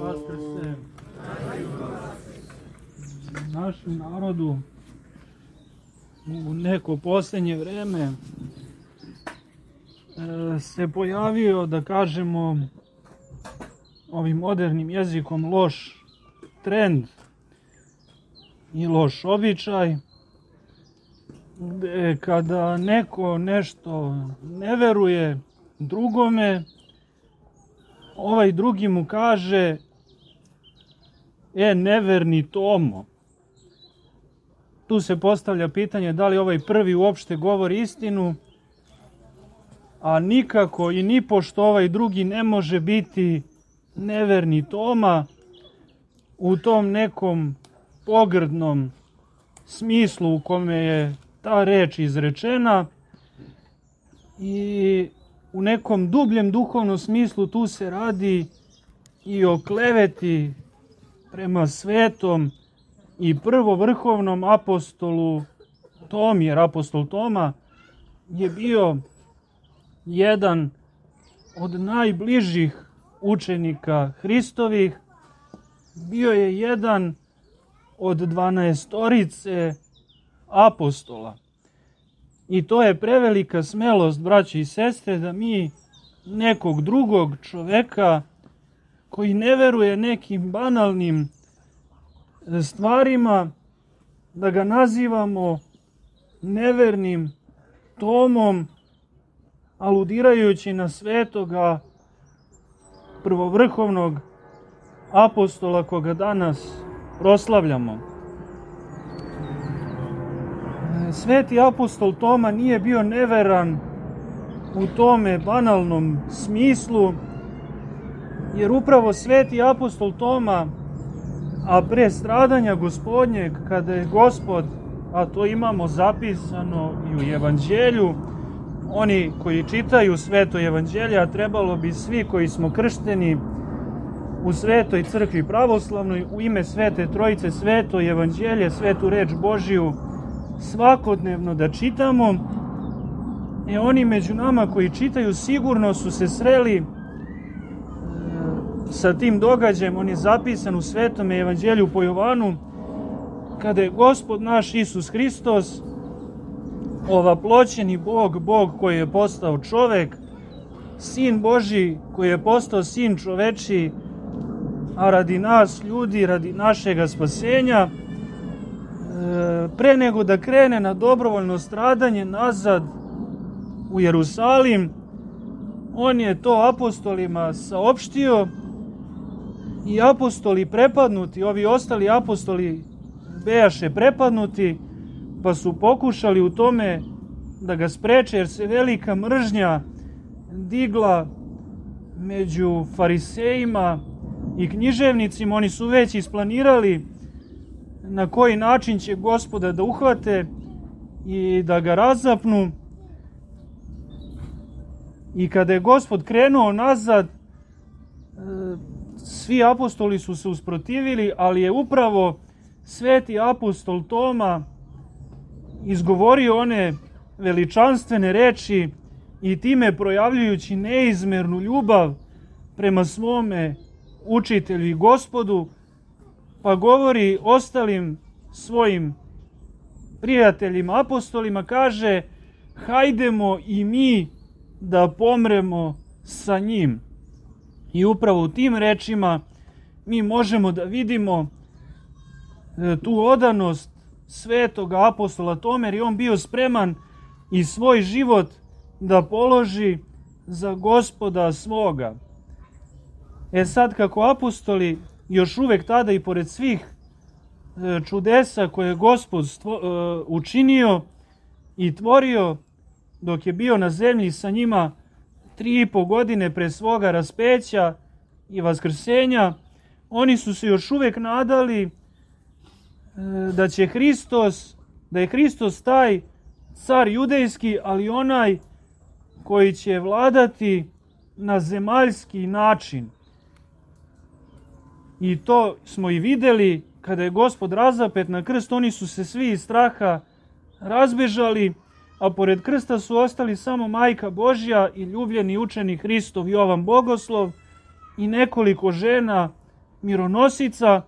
Vaskrse. Našem narodu u neko posljednje vreme e, se pojavio, da kažemo, ovim modernim jezikom loš trend i loš običaj, gde kada neko nešto ne veruje drugome, ovaj drugi mu kaže e, neverni Tomo. Tu se postavlja pitanje da li ovaj prvi uopšte govori istinu, a nikako i ni pošto ovaj drugi ne može biti neverni Toma u tom nekom pogrdnom smislu u kome je ta reč izrečena i u nekom dubljem duhovnom smislu tu se radi i o kleveti prema svetom i prvovrhovnom apostolu Tom, jer apostol Toma je bio jedan od najbližih učenika Hristovih, bio je jedan od dvanaestorice apostola. I to je prevelika smelost, braći i sestre, da mi nekog drugog čoveka koji ne veruje nekim banalnim stvarima, da ga nazivamo nevernim Tomom, aludirajući na svetoga prvovrhovnog apostola koga danas proslavljamo. Sveti apostol Toma nije bio neveran u tome banalnom smislu, jer upravo sveti apostol Toma, a pre stradanja gospodnjeg, kada je gospod, a to imamo zapisano i u evanđelju, oni koji čitaju sveto evanđelje, a trebalo bi svi koji smo kršteni u svetoj crkvi pravoslavnoj, u ime svete trojice, sveto evanđelje, svetu reč Božiju, svakodnevno da čitamo. E oni među nama koji čitaju sigurno su se sreli sa tim događajem, on je zapisan u Svetom evanđelju po Jovanu, kada je gospod naš Isus Hristos, ovaploćeni Bog, Bog koji je postao čovek, Sin Boži koji je postao Sin čoveči, a radi nas ljudi, radi našega spasenja, pre nego da krene na dobrovoljno stradanje nazad u Jerusalim, on je to apostolima saopštio i apostoli prepadnuti, ovi ostali apostoli bejaše prepadnuti, pa su pokušali u tome da ga spreče, jer se velika mržnja digla među farisejima i književnicima. Oni su već isplanirali na koji način će gospoda da uhvate i da ga razapnu. I kada je gospod krenuo nazad, svi apostoli su se usprotivili, ali je upravo sveti apostol Toma izgovorio one veličanstvene reči i time projavljujući neizmernu ljubav prema svome učitelju i gospodu, pa govori ostalim svojim prijateljima, apostolima, kaže hajdemo i mi da pomremo sa njim. I upravo u tim rečima mi možemo da vidimo e, tu odanost svetog apostola Tomer i on bio spreman i svoj život da položi za gospoda svoga. E sad kako apostoli još uvek tada i pored svih e, čudesa koje je gospod stvo, e, učinio i tvorio dok je bio na zemlji sa njima tri i po godine pre svoga raspeća i vaskrsenja, oni su se još uvek nadali e, da će Hristos, da je Hristos taj car judejski, ali onaj koji će vladati na zemaljski način. I to smo i videli kada je gospod razapet na krst, oni su se svi iz straha razbežali, a pored krsta su ostali samo majka Božja i ljubljeni učeni Hristov Jovan Bogoslov i nekoliko žena mironosica.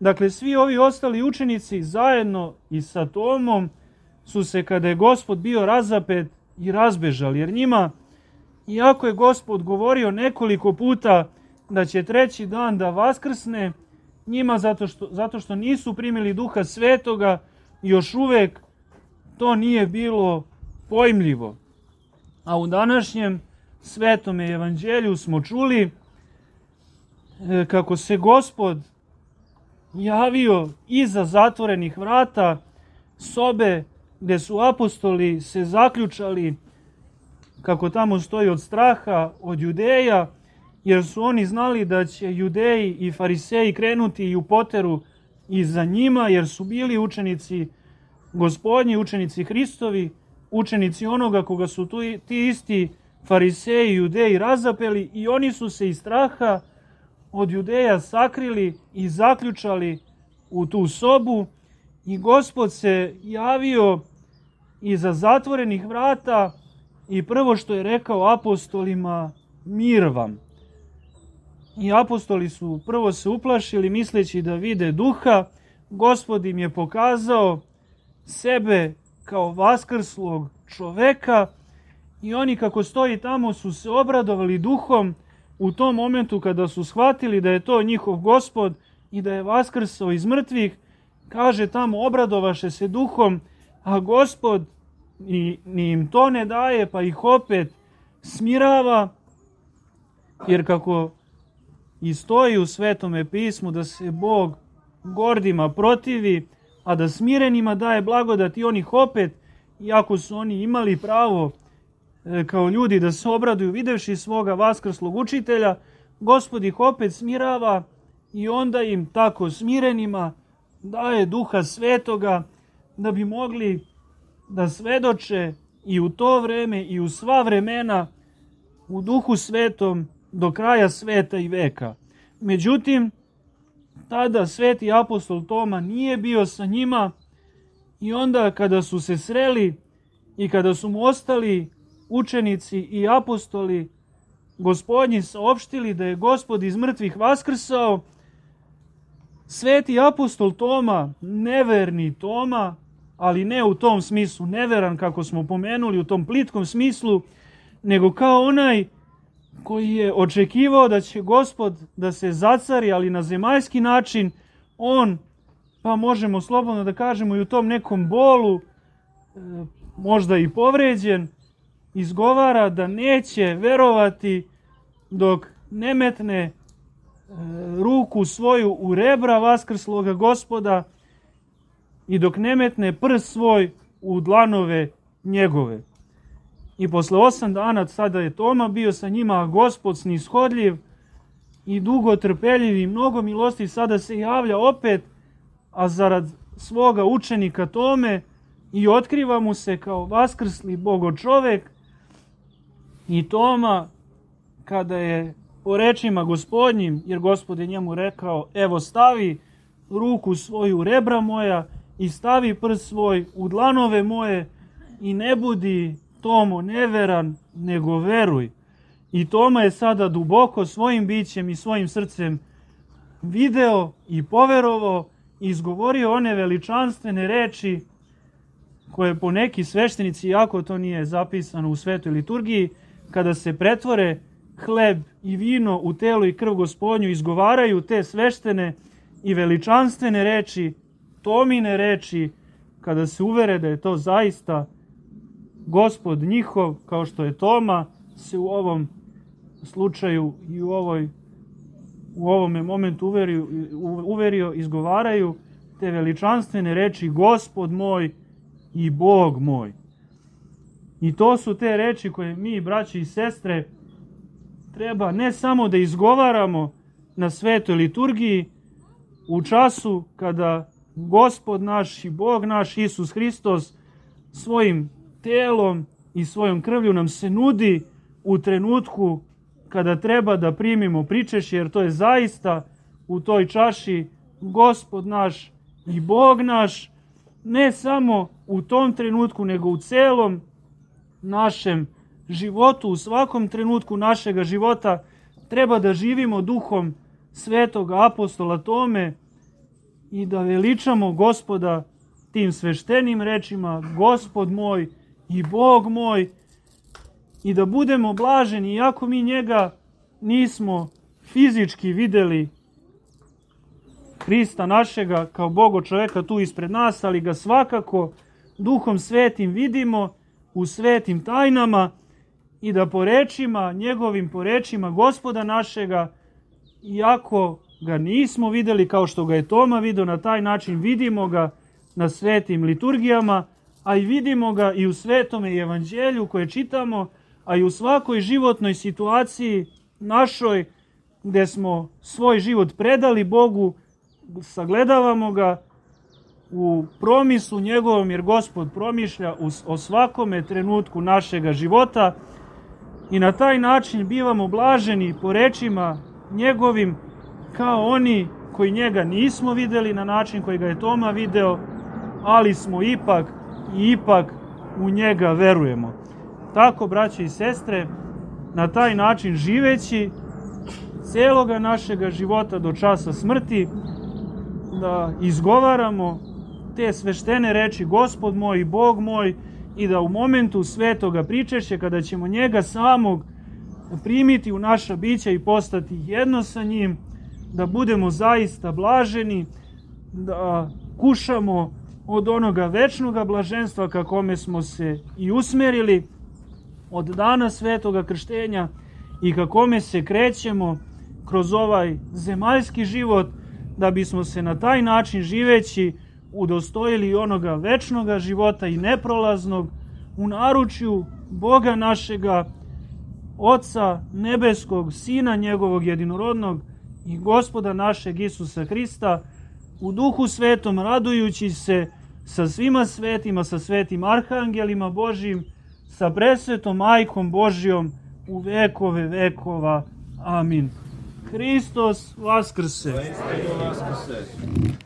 Dakle, svi ovi ostali učenici zajedno i sa Tomom su se, kada je gospod bio razapet, i razbežali. Jer njima, iako je gospod govorio nekoliko puta da će treći dan da vaskrsne, njima zato što, zato što nisu primili duha svetoga, još uvek to nije bilo pojmljivo. A u današnjem svetome evanđelju smo čuli e, kako se gospod javio iza zatvorenih vrata sobe gde su apostoli se zaključali kako tamo stoji od straha od judeja, jer su oni znali da će judeji i fariseji krenuti i u poteru i za njima, jer su bili učenici gospodnji, učenici Hristovi, učenici onoga koga su tu, ti isti fariseji i judeji razapeli i oni su se iz straha od judeja sakrili i zaključali u tu sobu i gospod se javio iza zatvorenih vrata i prvo što je rekao apostolima, mir vam. I apostoli su prvo se uplašili misleći da vide duha, gospod im je pokazao sebe kao vaskrslog čoveka i oni kako stoji tamo su se obradovali duhom u tom momentu kada su shvatili da je to njihov gospod i da je vaskrsao iz mrtvih, kaže tamo obradovaše se duhom, a gospod i ni im to ne daje, pa ih opet smirava, jer kako i stoji u svetome pismu da se Bog gordima protivi, a da smirenima daje blagodat i onih opet, iako su oni imali pravo e, kao ljudi da se obraduju videvši svoga vaskrslog učitelja, gospod ih opet smirava i onda im tako smirenima daje duha svetoga da bi mogli da svedoče i u to vreme i u sva vremena u duhu svetom do kraja sveta i veka. Međutim, tada sveti apostol Toma nije bio sa njima i onda kada su se sreli i kada su mu ostali učenici i apostoli gospodnji saopštili da je gospod iz mrtvih vaskrsao, sveti apostol Toma, neverni Toma, ali ne u tom smislu neveran kako smo pomenuli, u tom plitkom smislu, nego kao onaj koji je očekivao da će gospod da se zacari, ali na zemaljski način, on, pa možemo slobodno da kažemo i u tom nekom bolu, e, možda i povređen, izgovara da neće verovati dok ne metne e, ruku svoju u rebra vaskrsloga gospoda, i dok ne metne prst svoj u dlanove njegove. I posle osam dana sada je Toma bio sa njima, gospod snishodljiv i dugo trpeljiv i mnogo milosti sada se javlja opet, a zarad svoga učenika Tome i otkriva mu se kao vaskrsli bogo čovek i Toma kada je po rečima gospodnjim, jer gospod je njemu rekao, evo stavi ruku svoju rebra moja i stavi prst svoj u dlanove moje i ne budi Tomo neveran, nego veruj. I Toma je sada duboko svojim bićem i svojim srcem video i poverovao i izgovorio one veličanstvene reči koje po neki sveštenici, jako to nije zapisano u svetoj liturgiji, kada se pretvore hleb i vino u telo i krv gospodnju, izgovaraju te sveštene i veličanstvene reči Tomine reči, kada se uvere da je to zaista gospod njihov, kao što je Toma, se u ovom slučaju i u ovoj u ovome momentu uverio, uverio, izgovaraju te veličanstvene reči Gospod moj i Bog moj. I to su te reči koje mi, braći i sestre, treba ne samo da izgovaramo na svetoj liturgiji, u času kada Gospod naš i Bog naš Isus Hristos svojim telom i svojom krvlju nam se nudi u trenutku kada treba da primimo pričešće, jer to je zaista u toj čaši Gospod naš i Bog naš, ne samo u tom trenutku, nego u celom našem životu, u svakom trenutku našega života, treba da živimo duhom svetog apostola Tome i da veličamo gospoda tim sveštenim rečima, gospod moj i Bog moj, i da budemo blaženi, iako mi njega nismo fizički videli, Hrista našega kao Bogo čoveka tu ispred nas, ali ga svakako duhom svetim vidimo u svetim tajnama i da po rečima, njegovim po rečima gospoda našega, iako ga nismo videli kao što ga je Toma video, na taj način vidimo ga na svetim liturgijama, a i vidimo ga i u svetome evanđelju koje čitamo, a i u svakoj životnoj situaciji našoj gde smo svoj život predali Bogu, sagledavamo ga u promislu njegovom, jer Gospod promišlja o svakome trenutku našega života i na taj način bivamo blaženi po rečima njegovim kao oni koji njega nismo videli na način koji ga je Toma video, ali smo ipak i ipak u njega verujemo. Tako, braće i sestre, na taj način živeći celoga našega života do časa smrti, da izgovaramo te sveštene reči Gospod moj i Bog moj i da u momentu svetoga pričešća kada ćemo njega samog primiti u naša bića i postati jedno sa njim, da budemo zaista blaženi, da kušamo od onoga večnoga blaženstva kakome smo se i usmerili od dana svetoga krštenja i kakome se krećemo kroz ovaj zemaljski život, da bismo se na taj način živeći udostojili onoga večnoga života i neprolaznog u naručju Boga našega, Oca nebeskog, Sina njegovog jedinorodnog i Gospoda našeg Isusa Hrista, u duhu svetom radujući se sa svima svetima, sa svetim arhangelima Božim, sa presvetom majkom Božijom u vekove vekova. Amin. Hristos Vaskrse. Hristos Vaskrse.